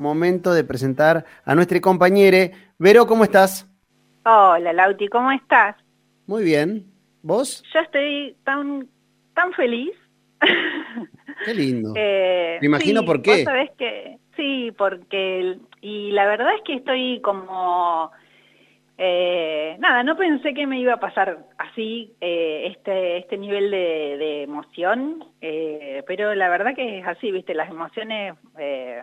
momento de presentar a nuestra compañera. Vero, ¿cómo estás? Hola, Lauti, ¿cómo estás? Muy bien. ¿Vos? Yo estoy tan, tan feliz. Qué lindo. eh, Me imagino por qué. Que, sí, porque, y la verdad es que estoy como, eh, nada, no pensé que me iba a pasar así eh, este, este nivel de, de emoción, eh, pero la verdad que es así, viste, las emociones eh,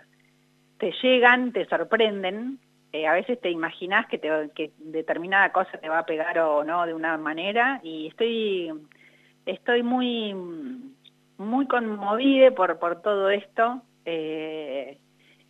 te llegan, te sorprenden, eh, a veces te imaginas que, te, que determinada cosa te va a pegar o no de una manera y estoy, estoy muy, muy conmovida por, por todo esto eh,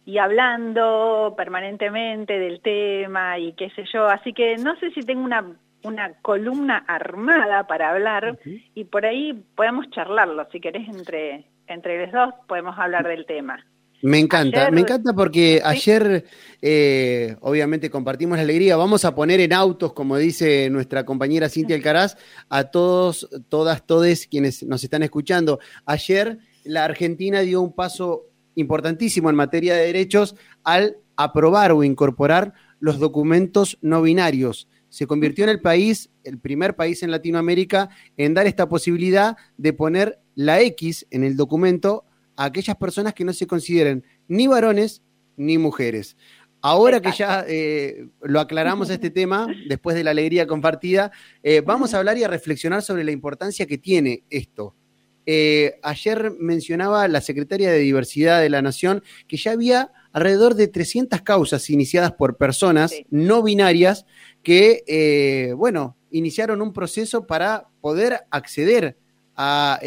y hablando permanentemente del tema y qué sé yo, así que no sé si tengo una, una columna armada para hablar uh -huh. y por ahí podemos charlarlo, si querés entre, entre los dos podemos hablar del tema. Me encanta, ayer, me encanta porque ayer eh, obviamente compartimos la alegría. Vamos a poner en autos, como dice nuestra compañera Cintia Alcaraz, a todos, todas, todes quienes nos están escuchando. Ayer la Argentina dio un paso importantísimo en materia de derechos al aprobar o incorporar los documentos no binarios. Se convirtió en el país, el primer país en Latinoamérica, en dar esta posibilidad de poner la X en el documento a aquellas personas que no se consideren ni varones ni mujeres. Ahora que ya eh, lo aclaramos este tema, después de la alegría compartida, eh, vamos a hablar y a reflexionar sobre la importancia que tiene esto. Eh, ayer mencionaba la secretaria de Diversidad de la Nación que ya había alrededor de 300 causas iniciadas por personas sí. no binarias que, bueno, iniciaron un proceso para poder acceder a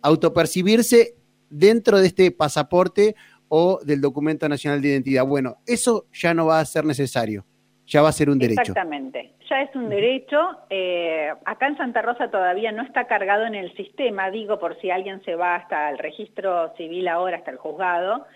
autopercibirse dentro de este pasaporte o del documento nacional de identidad. Bueno, eso ya no va a ser necesario, ya va a ser un derecho. Exactamente, ya es un derecho. Eh, acá en Santa Rosa todavía no está cargado en el sistema, digo por si alguien se va hasta el registro civil ahora, hasta el juzgado.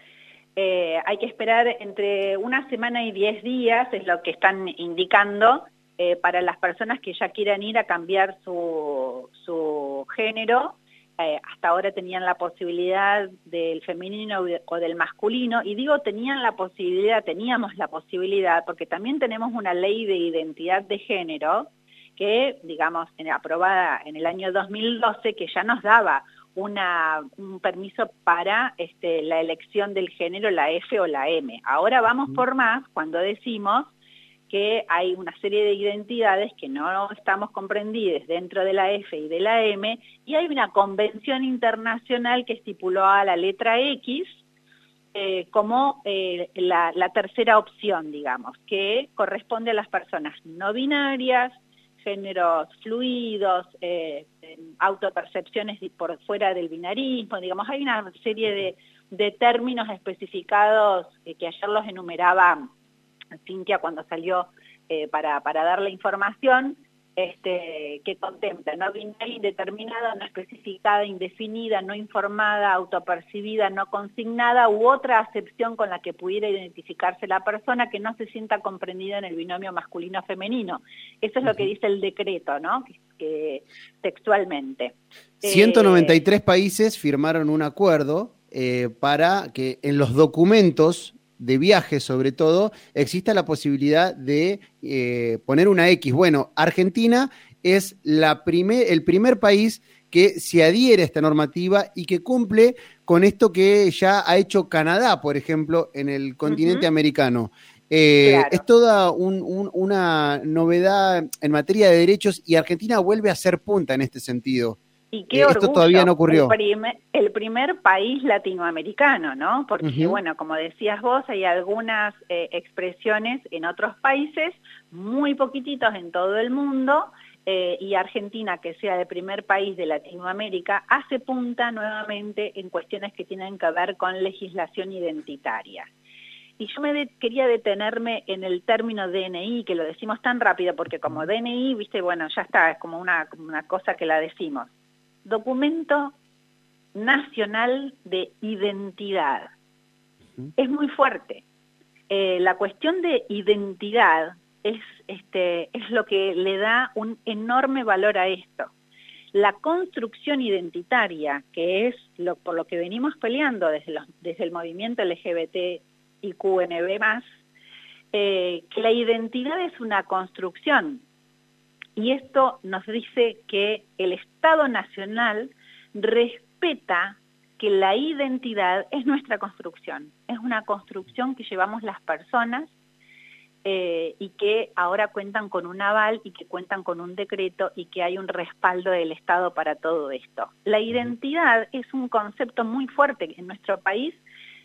Eh, hay que esperar entre una semana y diez días, es lo que están indicando, eh, para las personas que ya quieran ir a cambiar su, su género eh, hasta ahora tenían la posibilidad del femenino o del masculino, y digo tenían la posibilidad, teníamos la posibilidad, porque también tenemos una ley de identidad de género que, digamos, en, aprobada en el año 2012, que ya nos daba una, un permiso para este, la elección del género, la F o la M. Ahora vamos por más cuando decimos que hay una serie de identidades que no estamos comprendidas dentro de la F y de la M, y hay una convención internacional que estipuló a la letra X eh, como eh, la, la, tercera opción, digamos, que corresponde a las personas no binarias, géneros fluidos, eh, autopercepciones por fuera del binarismo, digamos, hay una serie de, de términos especificados que ayer los enumeraba Cintia cuando salió eh, para, para dar la información, este, que contempla no binaria, indeterminada, no especificada, indefinida, no informada, autopercibida, no consignada u otra acepción con la que pudiera identificarse la persona que no se sienta comprendida en el binomio masculino-femenino. Eso es lo que dice el decreto, ¿no? Que, textualmente. 193 eh, países firmaron un acuerdo eh, para que en los documentos de viaje sobre todo, exista la posibilidad de eh, poner una X. Bueno, Argentina es la primer, el primer país que se adhiere a esta normativa y que cumple con esto que ya ha hecho Canadá, por ejemplo, en el continente uh -huh. americano. Eh, claro. Es toda un, un, una novedad en materia de derechos y Argentina vuelve a ser punta en este sentido. Y qué eh, orgullo, esto todavía no ocurrió. El primer, el primer país latinoamericano, ¿no? Porque, uh -huh. bueno, como decías vos, hay algunas eh, expresiones en otros países, muy poquititos en todo el mundo, eh, y Argentina, que sea el primer país de Latinoamérica, hace punta nuevamente en cuestiones que tienen que ver con legislación identitaria. Y yo me de, quería detenerme en el término DNI, que lo decimos tan rápido, porque como DNI, viste, bueno, ya está, es como una, una cosa que la decimos documento nacional de identidad. Uh -huh. Es muy fuerte. Eh, la cuestión de identidad es, este, es lo que le da un enorme valor a esto. La construcción identitaria, que es lo, por lo que venimos peleando desde, los, desde el movimiento LGBT y QNB más, eh, que la identidad es una construcción. Y esto nos dice que el Estado Nacional respeta que la identidad es nuestra construcción, es una construcción que llevamos las personas eh, y que ahora cuentan con un aval y que cuentan con un decreto y que hay un respaldo del Estado para todo esto. La identidad es un concepto muy fuerte en nuestro país.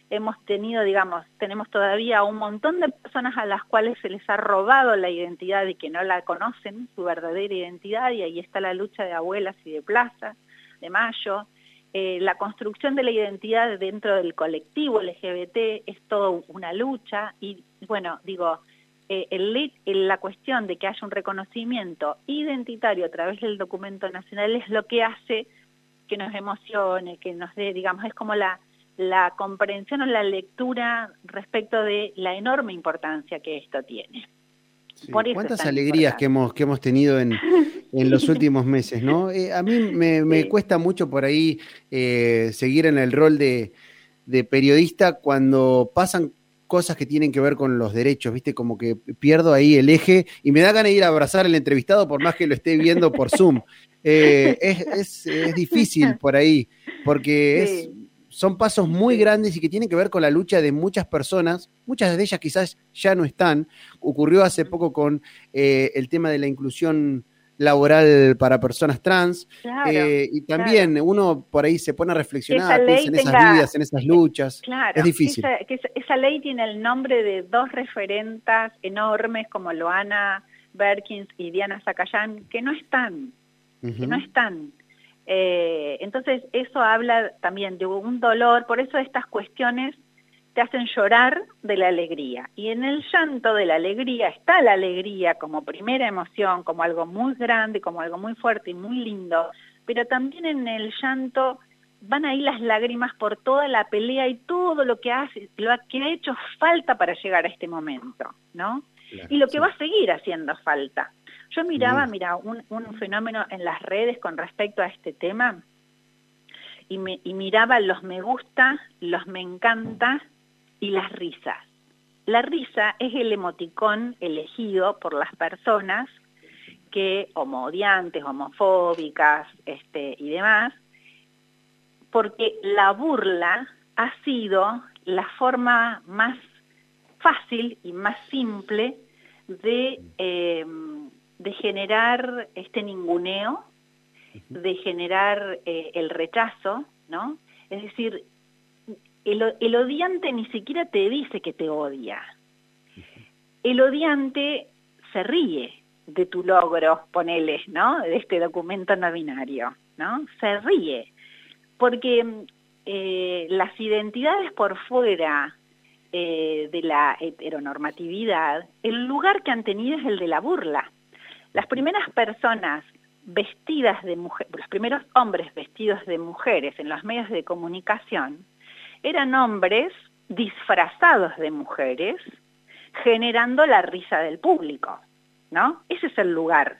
Hemos tenido, digamos, tenemos todavía un montón de personas a las cuales se les ha robado la identidad y que no la conocen, su verdadera identidad, y ahí está la lucha de abuelas y de plaza, de mayo. Eh, la construcción de la identidad dentro del colectivo LGBT es toda una lucha y, bueno, digo, eh, el, la cuestión de que haya un reconocimiento identitario a través del documento nacional es lo que hace que nos emocione, que nos dé, digamos, es como la, la comprensión o la lectura respecto de la enorme importancia que esto tiene. cuántas alegrías que hemos, que hemos tenido en, en los últimos meses, ¿no? Eh, a mí me, cuesta mucho por ahí eh, seguir en el rol de, de periodista cuando pasan cosas que tienen que ver con los derechos, ¿viste? Como que pierdo ahí el eje y me da ganas de ir a abrazar al entrevistado por más que lo esté viendo por Zoom. Eh, es, es, difícil por ahí, porque son pasos muy grandes y que tienen que ver con la lucha de muchas personas, muchas de ellas quizás ya no están. Ocurrió hace poco con eh, el tema de la inclusión laboral para personas trans. Eh, y también uno por ahí se pone a reflexionar en esas vidas, en esas luchas. es difícil. Que esa, ley tiene el nombre de dos referentas enormes como Loana Berkins y Diana Zacayán, que no están, que no están. Eh, entonces eso habla también de un dolor, por eso estas cuestiones te hacen llorar de la alegría. Y en el llanto de la alegría está la alegría como primera emoción, como algo muy grande, como algo muy fuerte y muy lindo, pero también en el llanto van ahí las lágrimas por toda la pelea y todo lo que, hace, lo que ha hecho falta para llegar a este momento, ¿no? y lo que va a seguir haciendo falta. Yo miraba, mira, un, fenómeno en las redes con respecto a este tema y, me, y miraba los me gusta, los me encanta y las risas. La risa es el emoticón elegido por las personas que, homodiantes, homofóbicas este, y demás, porque la burla ha sido la forma más fácil y más simple de, em, de generar este ninguneo, de generar eh, el rechazo, ¿no? Es decir, el, odiante ni siquiera te dice que te odia. El odiante se ríe de tu logro, ponele, ¿no? De este documento no binario, ¿no? Se ríe. Porque eh, las identidades por fuera eh, de la heteronormatividad, el lugar que han tenido es el de la burla. Las primeras personas vestidas de mujeres, los primeros hombres vestidos de mujeres en los medios de comunicación, eran hombres disfrazados de mujeres, generando la risa del público, ¿no? Ese es el lugar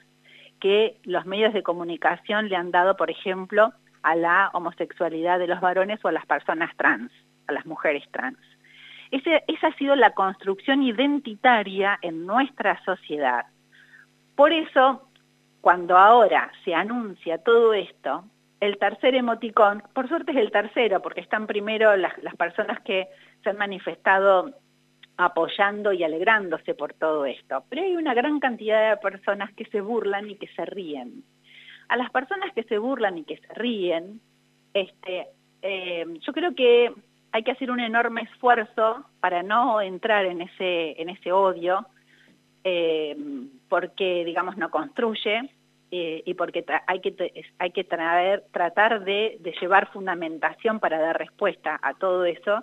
que los medios de comunicación le han dado, por ejemplo, a la homosexualidad de los varones o a las personas trans, a las mujeres trans. esa ha sido la construcción identitaria en nuestra sociedad. Por eso, cuando ahora se anuncia todo esto, el tercer emoticón, por suerte es el tercero, porque están primero las, personas que se han manifestado apoyando y alegrándose por todo esto. Pero hay una gran cantidad de personas que se burlan y que se ríen. A las personas que se burlan y que se ríen, este, eh, yo creo que hay que hacer un enorme esfuerzo para no entrar en ese, en ese odio, eh, porque, digamos, no construye, eh, y porque hay que, hay que traer, tratar de, llevar fundamentación para dar respuesta a todo eso.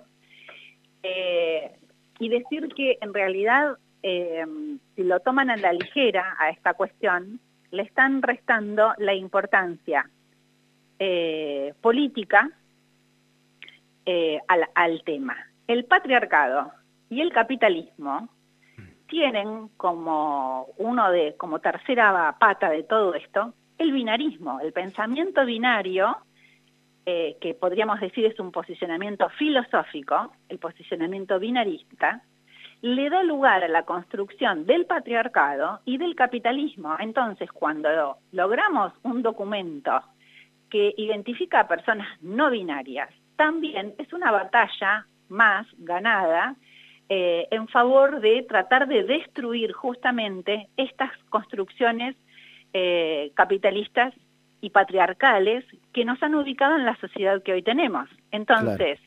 Eh, y decir que en realidad, si lo toman a la ligera a esta cuestión, le están restando la importancia política al, al tema. El patriarcado y el capitalismo tienen como uno de, como tercera pata de todo esto, el binarismo, el pensamiento binario eh, que podríamos decir es un posicionamiento filosófico, el posicionamiento binarista, le da lugar a la construcción del patriarcado y del capitalismo. Entonces, cuando logramos un documento que identifica a personas no binarias, también es una batalla más ganada eh, en favor de tratar de destruir justamente estas construcciones eh, capitalistas y patriarcales que nos han ubicado en la sociedad que hoy tenemos. Entonces,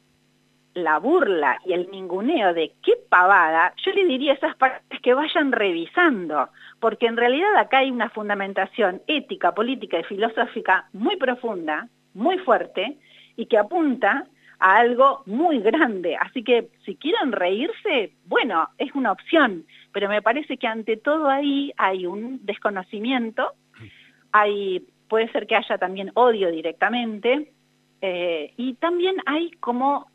la burla y el ninguneo de qué pavada, yo le diría a esas partes que vayan revisando, porque en realidad acá hay una fundamentación ética, política y filosófica muy profunda, muy fuerte, y que apunta a algo muy grande. Así que si quieren reírse, bueno, es una opción, pero me parece que ante todo ahí hay un desconocimiento, hay, puede ser que haya también odio directamente, eh, y también hay como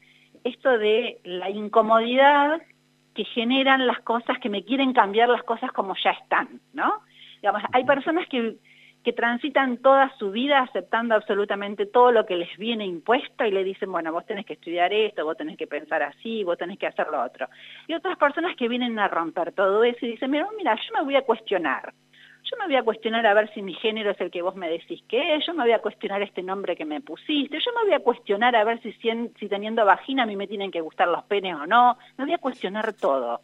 esto de la incomodidad que generan las cosas, que me quieren cambiar las cosas como ya están, ¿no? Digamos, hay personas que, que transitan toda su vida aceptando absolutamente todo lo que les viene impuesto y le dicen, bueno, vos tenés que estudiar esto, vos tenés que pensar así, vos tenés que hacer lo otro. Y otras personas que vienen a romper todo eso y dicen, mira, mira, yo me voy a cuestionar, yo me voy a cuestionar a ver si mi género es el que vos me decís que es, yo me voy a cuestionar este nombre que me pusiste, yo me voy a cuestionar a ver si, si teniendo vagina a mí me tienen que gustar los penes o no, me voy a cuestionar todo.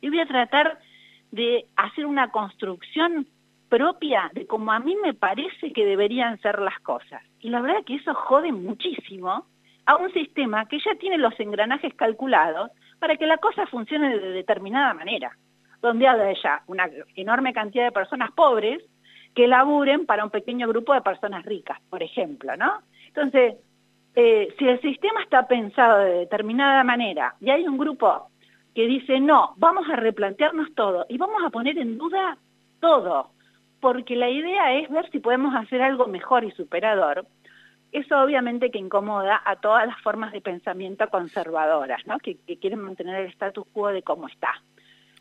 Y voy a tratar de hacer una construcción propia de como a mí me parece que deberían ser las cosas. Y la verdad que eso jode muchísimo a un sistema que ya tiene los engranajes calculados para que la cosa funcione de determinada manera donde haya una enorme cantidad de personas pobres que laburen para un pequeño grupo de personas ricas, por ejemplo, ¿no? Entonces, eh, si el sistema está pensado de determinada manera y hay un grupo que dice, no, vamos a replantearnos todo y vamos a poner en duda todo, porque la idea es ver si podemos hacer algo mejor y superador, eso obviamente que incomoda a todas las formas de pensamiento conservadoras, ¿no? que, que quieren mantener el status quo de cómo está.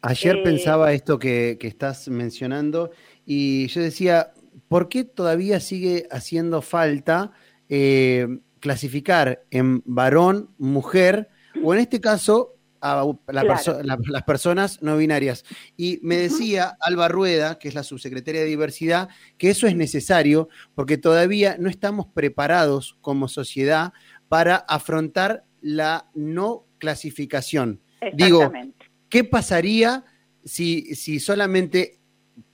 Ayer eh, pensaba esto que, estás mencionando y yo decía, ¿por qué todavía sigue haciendo falta eh, clasificar en varón, mujer o en este caso a las personas no binarias? Y me decía Alba Rueda, que es la subsecretaria de Diversidad, que eso es necesario porque todavía no estamos preparados como sociedad para afrontar la no clasificación. Digo, ¿Qué pasaría si, si solamente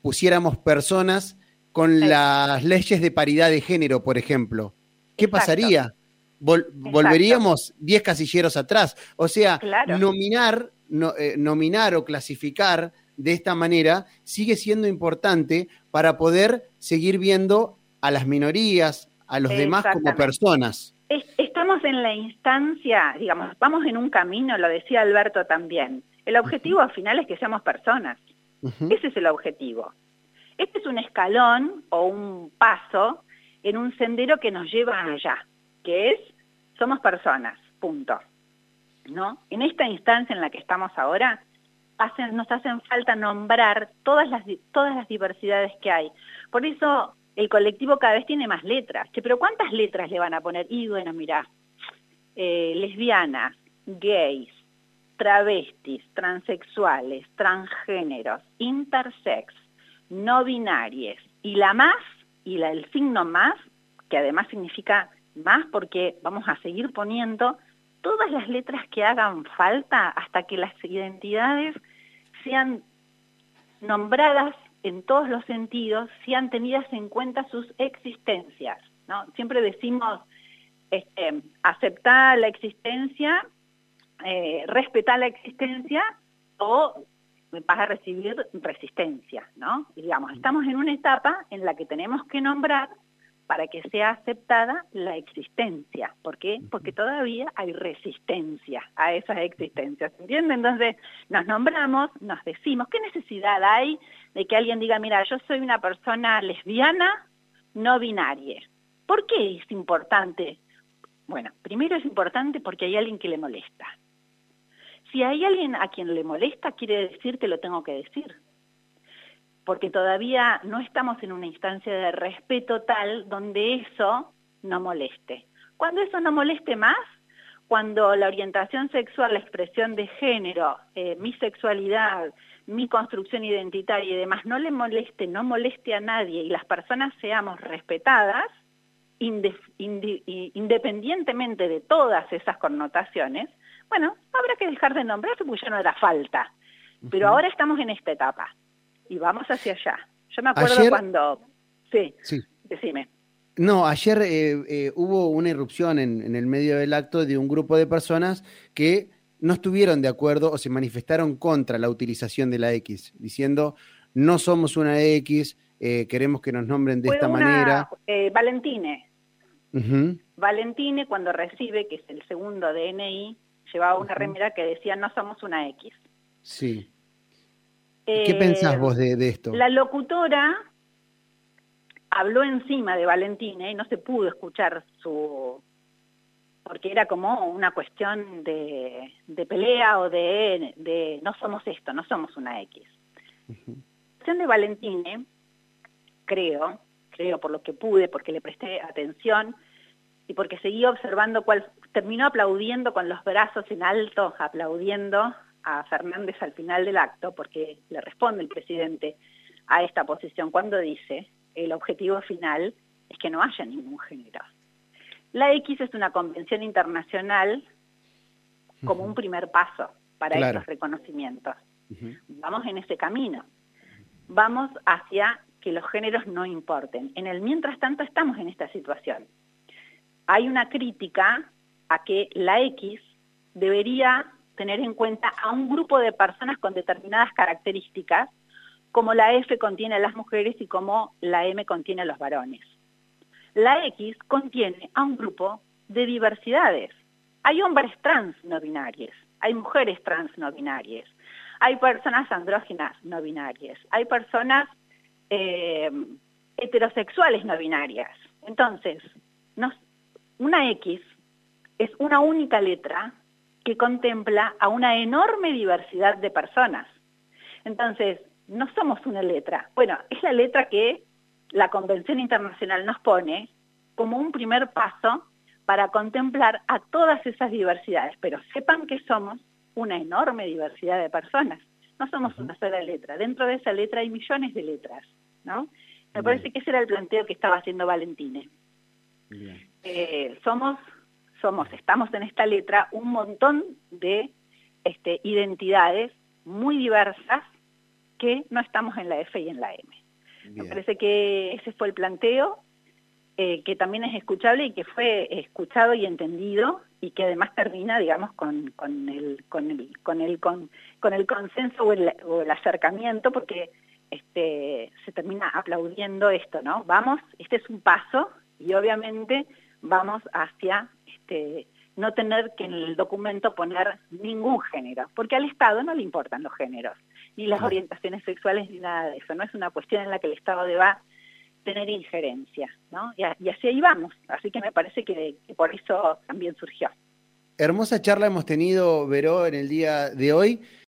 pusiéramos personas con las leyes de paridad de género, por ejemplo? ¿Qué pasaría? Volveríamos 10 casilleros atrás. O sea, nominar, eh, nominar o clasificar de esta manera sigue siendo importante para poder seguir viendo a las minorías, a los demás como personas. Estamos en la instancia, digamos, vamos en un camino, lo decía Alberto también, el objetivo al final es que seamos personas. Ese es el objetivo. Este es un escalón o un paso en un sendero que nos lleva allá, que es, somos personas, punto. ¿No? En esta instancia en la que estamos ahora, nos hacen falta nombrar todas las, todas las diversidades que hay. Por eso el colectivo cada vez tiene más letras. pero ¿cuántas letras le van a poner? Y bueno, mira, eh, lesbianas, gays, travestis, transexuales, transgéneros, intersex, no binarias y la más, y el signo más, que además significa más porque vamos a seguir poniendo todas las letras que hagan falta hasta que las identidades sean nombradas en todos los sentidos, sean tenidas en cuenta sus existencias. ¿no? Siempre decimos, este, aceptar la existencia eh, respetar la existencia o vas a recibir resistencia, ¿no? digamos, estamos en una etapa en la que tenemos que nombrar para que sea aceptada la existencia. ¿Por qué? Porque todavía hay resistencia a esas existencias, ¿entiende? Entonces nos nombramos, nos decimos, ¿qué necesidad hay de que alguien diga, mira, yo soy una persona lesbiana no binaria? ¿Por qué es importante? Bueno, primero es importante porque hay alguien que le molesta. Si hay alguien a quien le molesta, quiere decir que lo tengo que decir. Porque todavía no estamos en una instancia de respeto tal donde eso no moleste. Cuando eso no moleste más, cuando la orientación sexual, la expresión de género, eh, mi sexualidad, mi construcción identitaria y demás no le moleste, no moleste a nadie y las personas seamos respetadas, independientemente de todas esas connotaciones, bueno, habrá que dejar de nombrarse porque ya no era falta. Pero ahora estamos en esta etapa y vamos hacia allá. Yo me acuerdo cuando... Sí, sí, decime. No, ayer eh, eh, hubo una irrupción en, el medio del acto de un grupo de personas que no estuvieron de acuerdo o se manifestaron contra la utilización de la X, diciendo no somos una X, eh, queremos que nos nombren de esta manera. Valentine. Valentine cuando recibe, que es el segundo DNI, llevaba una remera que decía no somos una X. Sí. ¿Qué pensás vos de esto? La locutora habló encima de Valentina y no se pudo escuchar su... porque era como una cuestión de, pelea o de, no somos esto, no somos una X. La cuestión de Valentine, creo, creo por lo que pude, porque le presté atención y porque seguí observando cuál, terminó aplaudiendo con los brazos en alto, aplaudiendo a Fernández al final del acto, porque le responde el presidente a esta posición cuando dice, el objetivo final es que no haya ningún género. La X es una convención internacional como un primer paso para estos reconocimientos. Vamos en ese camino. Vamos hacia que los géneros no importen. En el mientras tanto estamos en esta situación. Hay una crítica a que la X debería tener en cuenta a un grupo de personas con determinadas características como la F contiene a las mujeres y como la M contiene a los varones. La X contiene a un grupo de diversidades. Hay hombres trans no binarios, hay mujeres trans no binarias, hay personas andróginas no binarias, hay personas eh, heterosexuales no binarias. Entonces, una X es una única letra que contempla a una enorme diversidad de personas. Entonces, no somos una letra. Bueno, es la letra que la Convención Internacional nos pone como un primer paso para contemplar a todas esas diversidades, pero sepan que somos una enorme diversidad de personas. No somos una sola letra. Dentro de esa letra hay millones de letras, ¿no? Me parece que ese era el planteo que estaba haciendo Valentine. Eh, somos, somos, estamos en esta letra un montón de este, identidades muy diversas que no estamos en la F y en la M. Me parece que ese fue el planteo, eh, que también es escuchable y que fue escuchado y entendido y que además termina, digamos, con, con, el, con, el, con, el, con, el consenso o el, o el acercamiento, porque este, se termina aplaudiendo esto, ¿no? Vamos, este es un paso y obviamente vamos hacia este, no tener que en el documento poner ningún género, porque al Estado no le importan los géneros ni las orientaciones sexuales, ni nada de eso. No es una cuestión en la que el Estado deba tener injerencia, ¿no? Y, así ahí vamos. Así que me parece que, por eso también surgió. Hermosa charla hemos tenido, Veró, en el día de hoy.